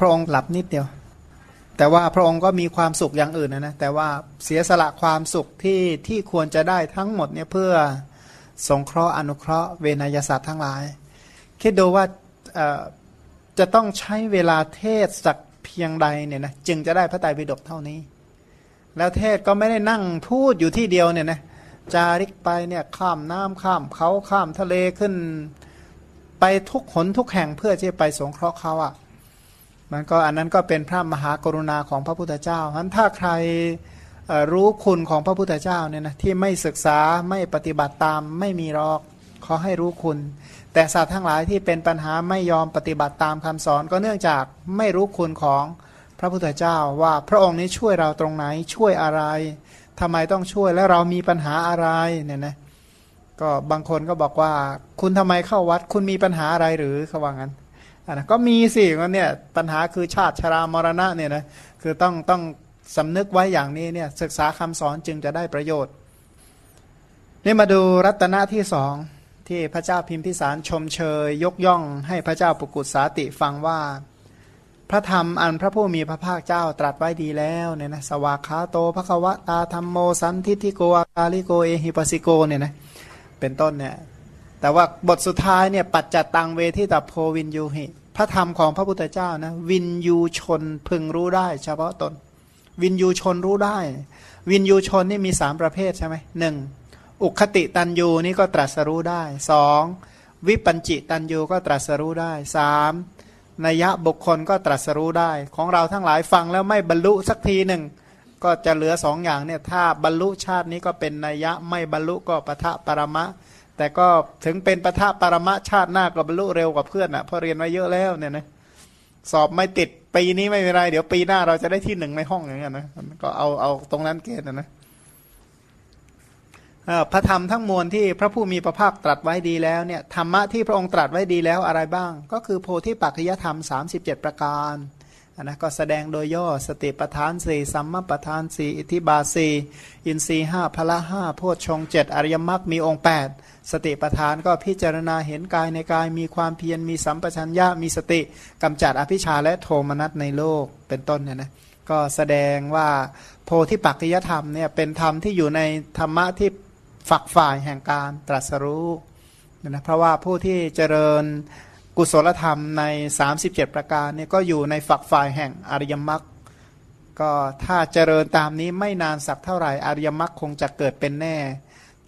พระองค์หลับนิดเดียว แต่ว่าพระองค์ก็มีความสุขอย่างอื่นนะนะแต่ว่าเสียสละความสุขที่ที่ควรจะได้ทั้งหมดเนี่ยเพื่อสงเคราะห์อนุเคราะห์เวนยศาสตร์ทั้งหลาย คิดดูว่าจะต้องใช้เวลาเทศสักเพียงใดเนี่ยนะจึงจะได้พระไตรปิฎกเท่านี้ แล้วเทศก็ไม่ได้นั่งพูดอยู่ที่เดียวเนี่ยนะจาริกไปเนี่ยข้ามน้ำข้ามเขาข้ามทะเลขึ้น ไปทุกหนทุกแห่งเพื่อที่ไปสงเคราะห์เขาอะ่ะ มันก็อันนั้นก็เป็นพระมหากรุณาของพระพุทธเจ้าฉะนั้นถ้าใครรู้คุณของพระพุทธเจ้าเนี่ยนะที่ไม่ศึกษาไม่ปฏิบัติตามไม่มีรอกขอให้รู้คุณ แต่สัตว์ทั้งหลายที่เป็นปัญหาไม่ยอมปฏิบัติตามคำสอน ก็เนื่องจากไม่รู้คุณของพระพุทธเจ้าว่าพระองค์นี้ช่วยเราตรงไหนช่วยอะไรทำไมต้องช่วยและเรามีปัญหาอะไรเนี่ยนะก็บางคนก็บอกว่า คุณทำไมเข้าวัด คุณมีปัญหาอะไรหรือเขาว่างั้น นะก็มีสิเนี่ยปัญหาคือชาติชรามรณะเนี่ยนะคือต้องต้องสำนึกไว้อย่างนี้เนี่ยศึกษาคำสอนจึงจะได้ประโยชน์ นี่มาดูรัตนะที่สองที่พระเจ้าพิมพิสารชมเชยยกย่องให้พระเจ้าปุกุสาติฟังว่า พระธรรมอันพระผู้มีพระภาคเจ้าตรัสไว้ดีแล้วเนี่ยนะสวากขาโตภควตาธรรมโมสันทิทิโกอากาลิโกเอหิปัสิโกเนี่ยนะเป็นต้นเนี่ยแต่ว่าบทสุดท้ายเนี่ยปัจจตังเวทิตาโพวินยูหิ ระธรรมของพระพุทธเจ้านะวินยูชนพึงรู้ได้ เฉพาะตน วินยูชนรู้ได้ วินยูชนนี่มีสามประเภทใช่ไหมหนึ่งอุคติตันยูนี่ก็ตรัสรู้ได้สองวิปัญจิตันยูก็ตรัสรู้ได้สามนัยะบุคคลก็ตรัสรู้ได้ ของเราทั้งหลายฟังแล้วไม่บรรลุสักทีหนึ่งก็จะเหลือสองอย่างเนี่ยถ้าบรรลุชาตินี้ก็เป็นนัยะไม่บรรลุก็ปะทะปรมะ แต่ก็ถึงเป็นปะทะปรมะชาติหน้าก็บรรลุเร็วกว่าเพื่อนอะเพราะเรียนมาเยอะแล้วเนี่ยนะสอบไม่ติดปีนี้ไม่เป็นไร เดี๋ยวปีหน้าเราจะได้ที่หนึ่งในห้องอย่างเงี้ยนะก็เอาเอาตรงนั้นเกณฑ์นะพระธรรมทั้งมวลที่พระผู้มีพระภาคตรัสไว้ดีแล้วเนี่ยธรรมะที่พระองค์ตรัสไว้ดีแล้วอะไรบ้าง ก็คือโพธิปัจจยธรรม 37 ประการ นะก็แสดงโดยย่อสติปทานสี่สัมมาปทานสี่อิทิบาสีอินทรีห้าพละห้าโพชฌงเจ็ดอริยมรรคมีองค์ 8 สติปทานก็พิจารณาเห็นกายในกายมีความเพียรมีสัมปชัญญะมีสติกำจัดอภิชาและโทมนัสในโลกเป็นต้นเนี่ยนะก็แสดงว่าโพธิปัจจยธรรมเนี่ยเป็นธรรมที่อยู่ในธรรมะที่ฝักฝ่ายแห่งการตรัสรู้นะเพราะว่าผู้ที่เจริญ กุศลธรรมใน 37 ประการเนี่ยก็อยู่ในฝักฝ่ายแห่งอริยมรรคก็ถ้าเจริญตามนี้ไม่นานสักเท่าไหร่อริยมรรคคงจะเกิดเป็นแน่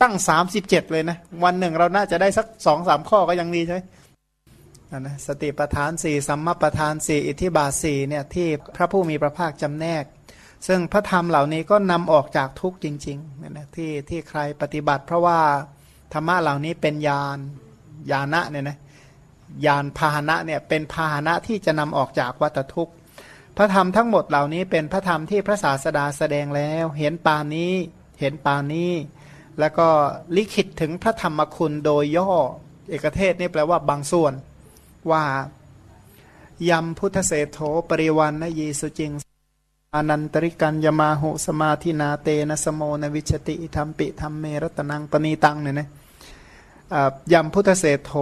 ตั้ง 37 เลยนะ วันหนึ่งเราน่าจะได้สักสองสามข้อก็ยังดีใช่ไหมนะสติปทานสี่สัมมาปทานสี่อิทธิบาสี่เนี่ยที่พระผู้มีพระภาคจำแนก ซึ่งพระธรรมเหล่านี้ก็นำออกจากทุกจริงๆนะที่ที่ใครปฏิบัติ เพราะว่าธรรมะเหล่านี้เป็นญาณญาณะเนี่ยนะ ยานพาหนะเนี่ยเป็นพาหนะที่จะนำออกจากวัตทุกข์ พระธรรมทั้งหมดเหล่านี้เป็นพระธรรมที่พระศาสดาแสดงแล้ว เห็นปานนี้เห็นปานนี้ แล้วก็ลิขิตถึงพระธรรมคุณโดยย่อเอกเทศนี่แปลว่าบางส่วนว่ายำพุทธเศโธปริวันนยีสุจิงอนันตริกันยมาหุสมาธินาเตนะสโมนวิชติธรรมปิธรรมเมรตนังปณีตังเนี่ยนะ ยำพุทธเศรษโธ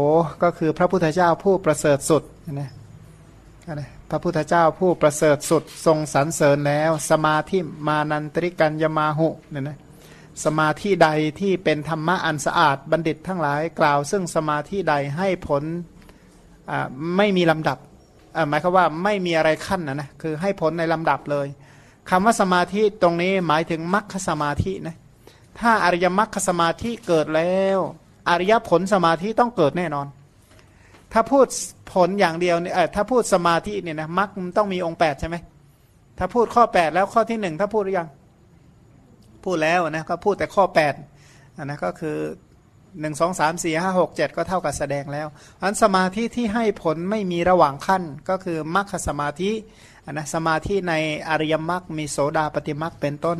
ก็คือพระพุทธเจ้าผู้ประเสริฐสุดนะพระพุทธเจ้าผู้ประเสริฐสุดทรงสรรเสริญแล้ว สมาธิมานันตริกัญยมาหุเนี่ยนะสมาธิใดที่เป็นธรรมะอันสะอาดบัณฑิตทั้งหลายกล่าว ซึ่งสมาธิใดให้ผลไม่มีลำดับหมายความว่าไม่มีอะไรขั้นนะนะคือให้ผลในลำดับเลยคำว่าสมาธิตรงนี้หมายถึงมรรคสมาธินะถ้าอริยมรรคสมาธิเกิดแล้ว อริยผลสมาธิต้องเกิดแน่นอน ถ้าพูดผลอย่างเดียวเนี่ยถ้าพูดสมาธิเนี่ยนะมรรคต้องมีองค์แปดใช่ไหมถ้าพูดข้อแปดแล้วข้อที่หนึ่งถ้าพูดหรือยัง พูดแล้วนะก็พูดแต่ข้อแปดอันนะก็คือหนึ่งสองสามสี่ห้าหกเจ็ดก็เท่ากับแสดงแล้วอันสมาธิที่ให้ผลไม่มีระหว่างขั้นก็คือมรรคสมาธิอันนะสมาธิในอริยมรรคมีโสดาปฏิมรรคเป็นต้น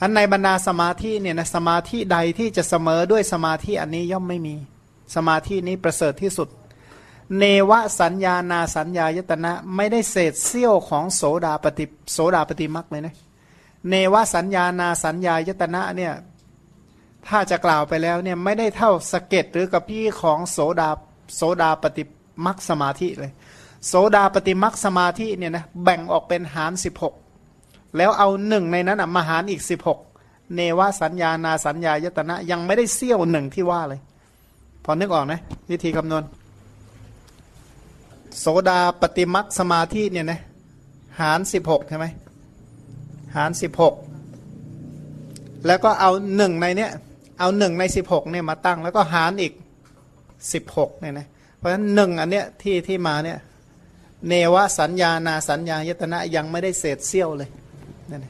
อันในบรรดาสมาธิเนี่ยนะสมาธิใดที่จะเสมอด้วยสมาธิอันนี้ย่อมไม่มี สมาธินี้ประเสริฐที่สุด เนวสัญญานาสัญญายตนะไม่ได้เศษเสี้ยวของโสดาปฏิโสดาปฏิมักเลยนะเนวสัญญานาสัญญายตนะเนี่ยถ้าจะกล่าวไปแล้วเนี่ยไม่ได้เท่าสเก็ตหรือกับพี่ของโสดาโสดาปฏิมักสมาธิเลย โสดาปฏิมักสมาธิเนี่ยนะแบ่งออกเป็นหารสิบหก แล้วเอาหนึ่งในนั้นมาหารอีกสิบหกเนวสัญญานาสัญญายตนะ ยังไม่ได้เสี้ยวหนึ่งที่ว่าเลย พอนึกออกนะ วิธีคำนวณ โสดาปฏิมักสมาธิเนี่ยนะหารสิบหกใช่ไหมหารสิบหกแล้วก็เอาหนึ่งในเนี้ยเอาหนึ่งในสิบหกเนี่ยมาตั้ง แล้วก็หารอีกสิบหกเนี่ยนะเพราะฉะนั้นหนึ่งอันเนี้ยที่ที่มาเนี่ยเนวสัญญานาสัญญายตนะยังไม่ได้เศษเสี้ยวเลย นั่น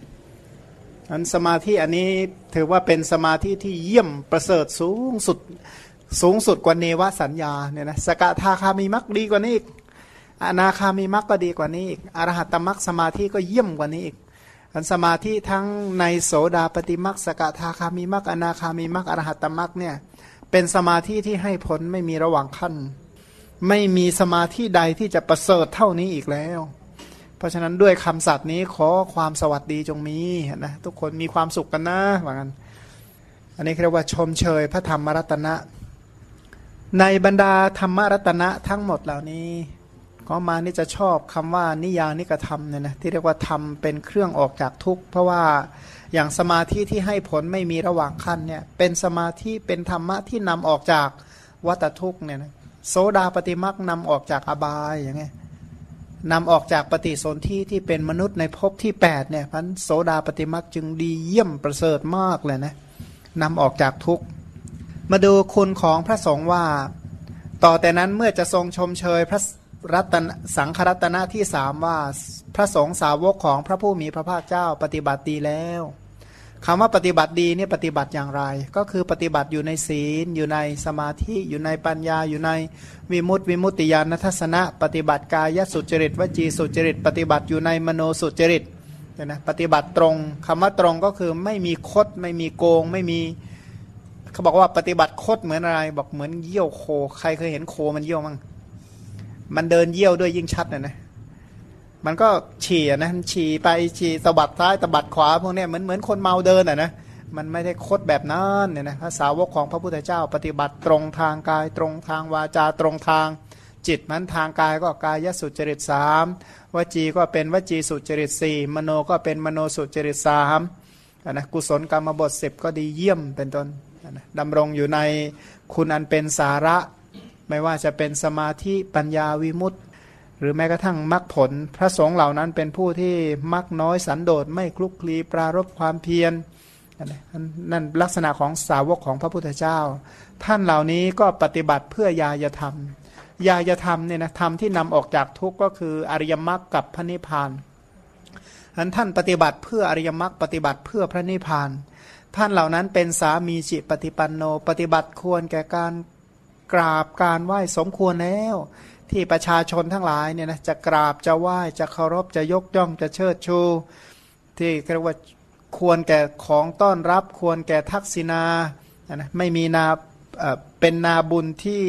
อันสมาธิอันนี้ถือว่าเป็นสมาธิที่เยี่ยมประเสริฐสูงสุดสูงสุดกว่าเนวสัญญาเนี่ยนะสกทาคามีมักดีกว่านี้อีกอนาคามีมักก็ดีกว่านี้อีกอรหัตตมักสมาธิก็เยี่ยมกว่านี้อีกอันสมาธิทั้งในโสดาปฏิมักสกทาคามีมักอนาคามีมักอรหัตตมักเนี่ยเป็นสมาธิที่ให้ผลไม่มีระหว่างขั้น ไม่มีสมาธิใดที่จะประเสริฐเท่านี้อีกแล้ว เพราะฉะนั้นด้วยคำสัตย์นี้ขอความสวัสดีจงมีนะทุกคนมีความสุขกันนะว่างั้น อันนี้เรียกว่าชมเชยพระธรรมรัตนะ ในบรรดาธรรมรัตนะทั้งหมดเหล่านี้ก็มานี่จะชอบคำว่านิยานิกธรรมเนี่ยนะที่เรียกว่าธรรมเป็นเครื่องออกจากทุกข์ เพราะว่าอย่างสมาธิที่ให้ผลไม่มีระหว่างขั้นเนี่ยเป็นสมาธิเป็นธรรมะที่นำออกจากวัตทุกข์เนี่ยนะโสดาปฏิมักนำออกจากอบายอย่างเงี้ย นำออกจากปฏิสนธิที่เป็นมนุษย์ในภพที่8เนี่ยพันโสดาปฏิมักจึงดีเยี่ยมประเสริฐมากเลยนะนำออกจากทุกข์ มาดูคุณของพระสงฆ์ว่า ต่อแต่นั้นเมื่อจะทรงชมเชยพระรัตนสังครัตนะที่สามว่าพระสงฆ์สาวกของพระผู้มีพระภาคเจ้าปฏิบัติดีแล้ว คำว่าปฏิบัติดีนี่ปฏิบัติอย่างไร ก็คือปฏิบัติอยู่ในศีล อยู่ในสมาธิอยู่ในปัญญา อยู่ในวิมุตติวิมุตติญาณทัศนะ ปฏิบัติกายสุจริตวจีสุจริต ปฏิบัติอยู่ในมโนสุจริตเนี่ยนะปฏิบัติตรงคำว่าตรงก็คือไม่มีคดไม่มีโกงไม่มีเขาบอกว่าปฏิบัติคดเหมือนอะไร บอกเหมือนเยี่ยวโค ใครเคยเห็นโคมันเยี่ยวมั้งมันเดินเยี่ยวด้วยยิ่งชัดนะนะ มันก็ฉี่นะฉี่ไปฉี่สะบัดซ้ายสะบัดขวาพวกนี้เหมือนเหมือนคนเมาเดินอะนะมันไม่ได้คดแบบนั้นเนี่ยนะภาษาวกของพระพุทธเจ้าปฏิบัติตรงทางกายตรงทางวาจาตรงทาง จิตมันทางกายก็กายสุจริตสามวจีก็เป็นวจีสุจริตสี่มโนก็เป็นมโนสุจริตสามนะกุศลกรรมบทสิบก็ดีเยี่ยมเป็นต้นนะดำรงอยู่ในคุณอันเป็นสาระ ไม่ว่าจะเป็นสมาธิปัญญาวิมุตติ หรือแม้กระทั่งมรรคผล พระสงฆ์เหล่านั้นเป็นผู้ที่มักน้อยสันโดษไม่คลุกคลีปรารบความเพียรนั่นลักษณะของสาวกของพระพุทธเจ้า ท่านเหล่านี้ก็ปฏิบัติเพื่อยายธรรม ยายธรรมเนี่ยนะธรรมที่นำออกจากทุกข์ก็คืออริยมรรคกับพระนิพพานอันท่านปฏิบัติเพื่ออริยมรรคปฏิบัติเพื่อพระนิพพานท่านเหล่านั้นเป็นสามีจิปฏิปันโน ปฏิบัติควรแก่การกราบการไหว้สมควรแล้ว ที่ประชาชนทั้งหลายเนี่ยนะจะกราบจะไหว้จะเคารพจะยกย่องจะเชิดชู ที่เรียกว่าควรแก่ของต้อนรับ ควรแก่ทักษิณานะไม่มีนาเป็นนาบุญที่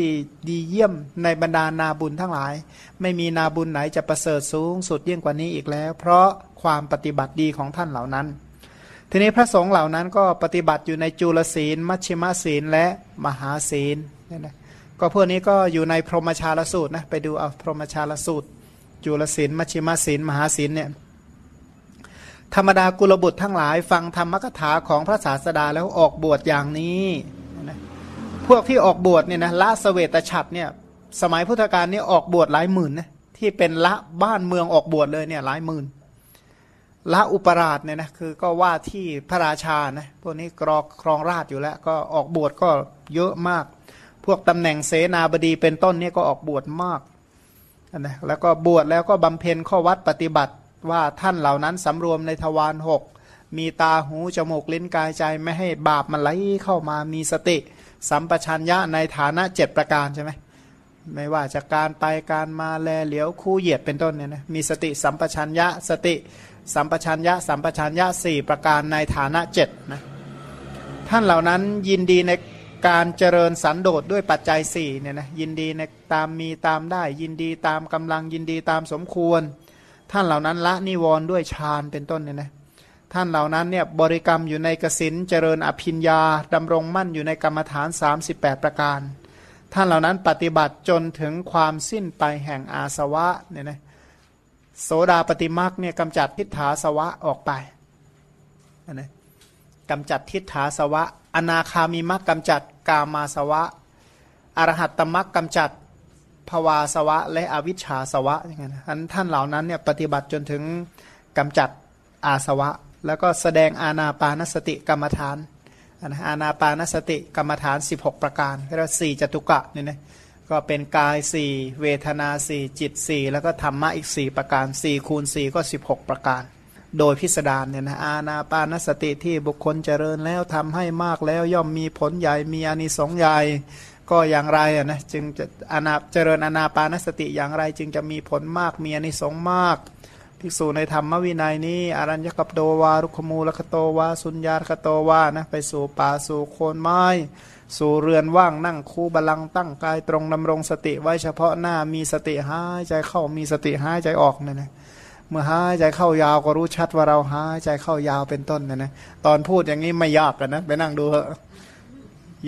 ดีเยี่ยมในบรรดานาบุญทั้งหลาย ไม่มีนาบุญไหนจะประเสริฐสูงสุดยิ่งกว่านี้อีกแล้ว เพราะความปฏิบัติดีของท่านเหล่านั้น ทีนี้พระสงฆ์เหล่านั้นก็ปฏิบัติอยู่ในจุลศีล มัชฌิมศีลและมหาศีลเนี่ยนะ ก็พวกนี้ก็อยู่ในพรหมชาลสูตรนะไปดูเอาพรหมชาลสูตร จุลศีลมัชฌิมาศีลมหาศีลเนี่ยธรรมดากุลบุตรทั้งหลาย ฟังธรรมกถาของพระศาสดาแล้วออกบวชอย่างนี้นะพวกที่ออกบวชเนี่ยนะละสเวตฉัตรเนี่ยสมัยพุทธกาลนี่ออกบวชหลายหมื่นนะที่เป็นละบ้านเมืองออกบวชเลยเนี่ยหลายหมื่นละอุปราชเนี่ยนะคือก็ว่าที่พระราชานะพวกนี้กรอกครองราชอยู่แล้ว ก็ออกบวชก็เยอะมาก พวกตำแหน่งเสนาบดีเป็นต้นนี่ก็ออกบวชมากนะแล้วก็บวชแล้วก็บำเพ็ญข้อวัดปฏิบัติว่าท่านเหล่านั้นสำรวมในทวารหกมีตาหูจมูกลิ้นกายใจไม่ให้บาปมันไหลเข้ามามีสติ สัมปชัญญะในฐานะเจ็ดประการใช่ไหมไม่ว่าจากการไปการมาแลเหลียวคู่เหยียดเป็นต้นเนี่ยนะมีสติสัมปชัญญะสติ สัมปชัญญะ สัมปชัญญะสี่ประการในฐานะเจ็ดนะท่านเหล่านั้นยินดีใน การเจริญสันโดษด้วยปัจจัยสี่เนี่ยนะยินดีในตามมีตามได้ ยินดีตามกำลังยินดีตามสมควร ท่านเหล่านั้นละนิวรณ์ด้วยฌานเป็นต้นเนี่ยนะท่านเหล่านั้นเนี่ยบริกรรมอยู่ในกสินเจริญอภิญญาดำรงมั่นอยู่ในกรรมฐาน 38 ประการ ท่านเหล่านั้นปฏิบัติจนถึงความสิ้นไปแห่งอาสวะเนี่ยนะโสดาปฏิมักเนี่ยกำจัดทิฏฐาสวะออกไปนะ กำจัดทิฏฐาสวะ อนาคามีมักกำจัดกามาสวะ อรหัตตมักกำจัดภวาสวะ และอวิชชาสวะอย่างเงี้นท่านเหล่านั้นเนี่ยปฏิบัติจนถึงกำจัดอาสวะ แล้วก็แสดงอาณาปานสติกรรมฐานอาณาปานสติกรรมฐาน 16 ประการเรียกว่าสี่จตุกะเนี่ยนะก็เป็นกายสี่เวทนาสี่จิตสี่แล้วก็ธรรมะอีกสี่ประการสี่คูณสี่ก็ 16 ประการ โดยพิสดารเนี่ยนะอาณาปานสติที่บุคคลเจริญแล้วทำให้มากแล้วย่อมมีผลใหญ่มีอานิสงส์ใหญ่ก็อย่างไรอะนะจึงจะอานาเจริญอานาปานสติอย่างไร จึงจะมีผลมากมีอานิสงส์มากภิกษุในธรรมวินัยนี้อารัญญกับโดวารุคมูลคโตวาสุญญาคโตวานะไปสู่ป่าสู่โคนไม้สู่เรือนว่างนั่งคู่บาลังตั้งกายตรงดำรงสติไว้เฉพาะหน้ามีสติหายใจเข้ามีสติหายใจออกเนี่ยนะ เมื่อหายใจเข้ายาวก็รู้ชัดว่าเราหายใจเข้ายาวเป็นต้นเนี่ยนะตอนพูดอย่างนี้ไม่ยากกันนะไปนั่งดูเถอะ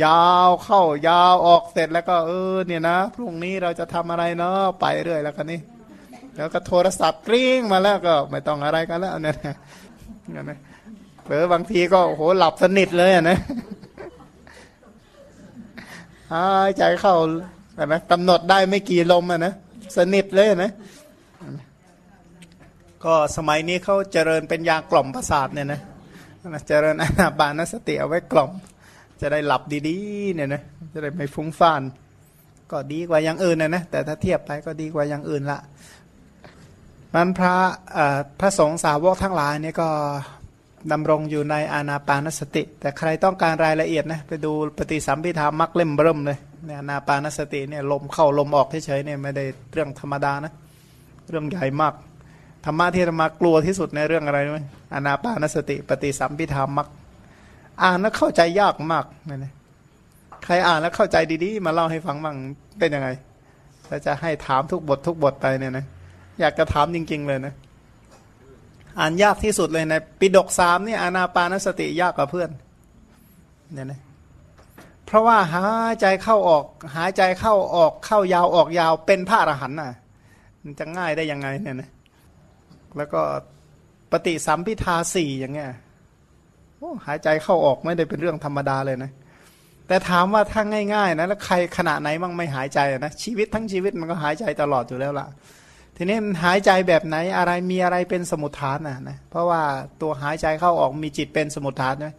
ยาวเข้ายาวออกเสร็จแล้วก็เออเนี่ยนะพรุ่งนี้เราจะทำอะไรเนาะไปเรื่อยแล้วกันนี่แล้วก็โทรศัพท์กริ้งมาแล้วก็ไม่ต้องอะไรกันแล้วเนี่ยนะเผลอบางทีก็โหหลับสนิทเลยนะหายใจเข้านะกำหนดได้ไม่กี่ลมอะนะสนิทเลยนะ ก็สมัยนี้เขาเจริญเป็นยากล่อมประสาทเนี่ยนะเจริญอนาบานสติเอาไว้กล่อม จะได้หลับดีๆเนี่ยนะจะได้ไม่ฟุ้งซ่านก็ดีกว่าอย่างอื่นนะนะแต่ถ้าเทียบไปก็ดีกว่าอย่างอื่นละมันพระพระสงฆ์สาวกทั้งหลายนี่ก็ดำรงอยู่ในอานาปานสติ แต่ใครต้องการรายละเอียดนะไปดูปฏิสัมพิธามักเล่มเบิ่มเลยเนี่ยอานาปานสติเนี่ยลมเข้าลมออกเฉยๆเนี่ยไม่ได้เรื่องธรรมดานะเรื่องใหญ่มาก ธรรมะที่ธรรมากลัวที่สุดในเรื่องอะไรไหมอนาปานสติปฏิสัมพิธามักอ่านแล้วเข้าใจยากมากเนี่ยใครอ่านแล้วเข้าใจดีๆ มาเล่าให้ฟังบ้างเป็นยังไงถ้าจะให้ถามทุกบททุกบทไปเนี่ยนะอยากจะถามจริง ๆ เลยนะอ่านยากที่สุดเลยในปิดกสามนี่อานาปานสติยากกว่าเพื่อนเนี่ยนะเพราะว่าหายใจเข้าออก หายใจเข้าออกเข้ายาวออกยาวเป็นพระอรหันต์น่ะ มันจะง่ายได้ยังไงเนี่ยนะ แล้วก็ปฏิสัมพิทาสี่อย่างเงี้ยโอ้หายใจเข้าออกไม่ได้เป็นเรื่องธรรมดาเลยนะ แต่ถามว่าถ้าง่ายๆนะแล้วใครขณะไหนมั่งไม่หายใจนะชีวิตทั้งชีวิตมันก็หายใจตลอดอยู่แล้วล่ะ ทีนี้มันหายใจแบบไหนอะไรมีอะไรเป็นสมุทฐานนะนะเพราะว่าตัวหายใจเข้าออกมีจิตเป็นสมุทฐานนะ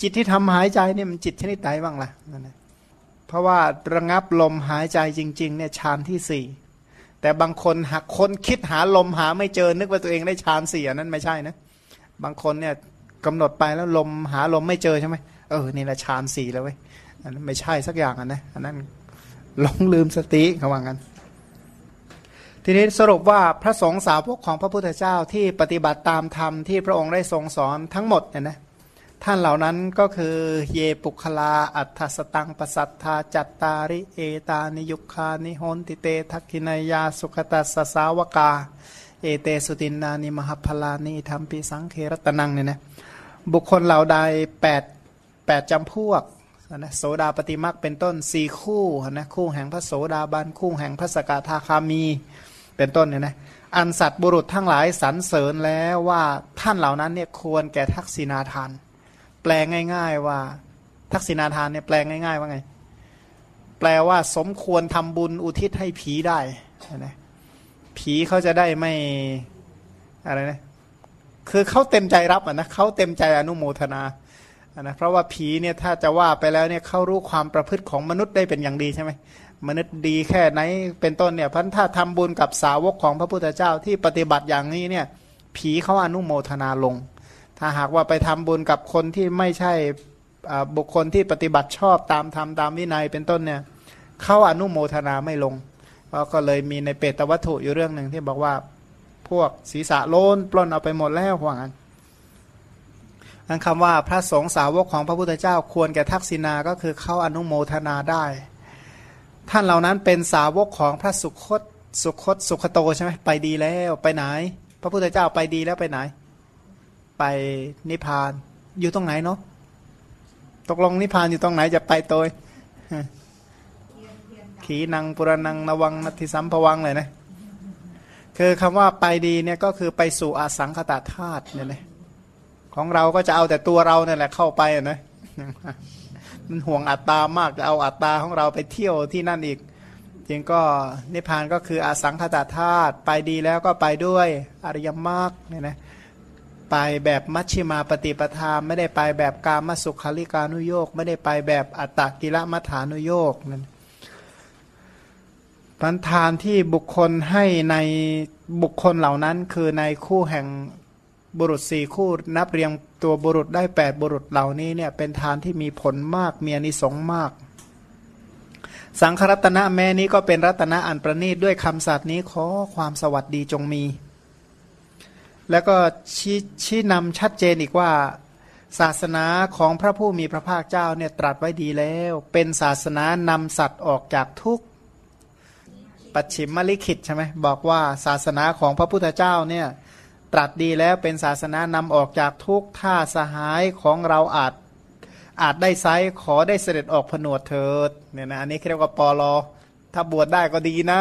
จิตที่ทำหายใจเนี่ยมันจิตชนิดไหนบ้างล่ะนั่นนะเพราะว่าระงับลมหายใจจริงๆเนี่ยฌานที่สี่ แต่บางคนหักคนคิดหาลมหาไม่เจอนึกว่าตัวเองได้ฌานสี่นั้นไม่ใช่นะ บางคนเนี่ยกำหนดไปแล้วลมหาลมไม่เจอใช่ไหมเออนี่แหละฌานสี่แล้วเว้ยอันนั้นไม่ใช่สักอย่างอะนะอันนั้นหลงลืมสติเขาว่างั้นทีนี้สรุปว่าพระสงฆ์สาวกของพระพุทธเจ้าที่ปฏิบัติตามธรรมที่พระองค์ได้ทรงสอนทั้งหมดเนี่ยนะ ท่านเหล่านั้นก็คือเยปุคลาอัฏฐสตังปสัทธาจัตตาริเอตานิยุคานิโหนติเตทักขินายาสุขตัสสาวกา เอเตสุตินนานิมหพลานิธรรมปีสังเครตนังเนี่ยนะบุคคลเหล่าใดแปดแปดจำพวกนะโสดาปฏิมักเป็นต้นสี่คู่นะคู่แห่งพระโสดาบันคู่แห่งพระสกทาคามีเป็นต้นเนี่ยนะอันสัตว์บุรุษทั้งหลายสรรเสริญแล้วว่าท่านเหล่านั้นเนี่ยควรแก่ทักษิณาทาน แปลง่าย ๆ ว่า ทักษิณาทานเนี่ยแปลง่าย ๆ ว่าไง แปลว่าสมควรทำบุญอุทิศให้ผีได้นะผีเขาจะได้ไม่อะไรนะคือเขาเต็มใจรับอะนะเขาเต็มใจอนุโมทนาะนะเพราะว่าผีเนี่ยถ้าจะว่าไปแล้วเนี่ยเขารู้ความประพฤติของมนุษย์ได้เป็นอย่างดีใช่ไหมมนุษย์ดีแค่ไหนเป็นต้นเนี่ยพันถ้าทำบุญกับสาวกของพระพุทธเจ้าที่ปฏิบัติอย่างนี้เนี่ย ผีเขาอนุโมทนาลง ถ้าหากว่าไปทำบุญกับคนที่ไม่ใช่บุคคลที่ปฏิบัติชอบตามธรรมตามวินัยเป็นต้นเนี่ยเขาอนุโมทนาไม่ลงเราก็เลยมีในเปตวัตถุอยู่เรื่องหนึ่งที่บอกว่าพวกศีรษะโลนปล้นเอาไปหมดแล้วว่างั้นอันคำว่าพระสงฆ์สาวกของพระพุทธเจ้าควรแก่ทักษิณาก็คือเขาอนุโมทนาได้ ท่านเหล่านั้นเป็นสาวกของพระสุคตสุคตสุขโตใช่ไหมไปดีแล้วไปไหน พระพุทธเจ้าไปดีแล้วไปไหน ไปนิพพาน อยู่ตรงไหนเนาะตกลงนิพพานอยู่ตรงไหนจะไปโดยขีนังปุรนังนวังนัตถิสัมภวังเลยนะคือคำว่าไปดีเนี่ยก็คือไปสู่อสังขตธาตุเนี่ยนะของเราก็จะเอาแต่ตัวเราเนี่ยแหละเข้าไปอะนะมันห่วงอัตตามากจะเอาอัตตาของเราไปเที่ยวที่นั่นอีกจริงก็นิพพานก็คืออสังขตธาตุไปดีแล้วก็ไปด้วยอริยมรรคเนี่ยนะ ไปแบบมัชชิมาปฏิปทา ไม่ได้ไปแบบกามสุขาริการุโยกไม่ได้ไปแบบอัตตกิลมัฐานุโยกนั่นพันทานที่บุคคลให้ในบุคคลเหล่านั้น คือในคู่แห่งบุรุษสี่คู่นับเรียงตัวบุรุษได้แปดบุรุษเหล่านี้เนี่ยเป็นทานที่มีผลมากมีอนิสงส์มาก สังครัตนะแม้นี้ก็เป็นรัตนะอันประณีตด้วยคำสัตย์นี้ขอความสวัสดีจงมี แล้วก็ชี้ชี้นำชัดเจนอีกว่า ศาสนาของพระผู้มีพระภาคเจ้าเนี่ยตรัสไว้ดีแล้ว เป็นศาสนานำสัตว์ออกจากทุกข์ปัจฉิมมลิขิตใช่ไหมบอกว่าศาสนาของพระพุทธเจ้าเนี่ยตรัสดีแล้วเป็นศาสนานำออกจากทุกข์ถ้าสหายของเราอาจอาจได้ไซขอได้เสด็จออกผนวดเถิดเนี่ยนะอันนี้เรียกว่าปอลอถ้าบวชได้ก็ดีนะ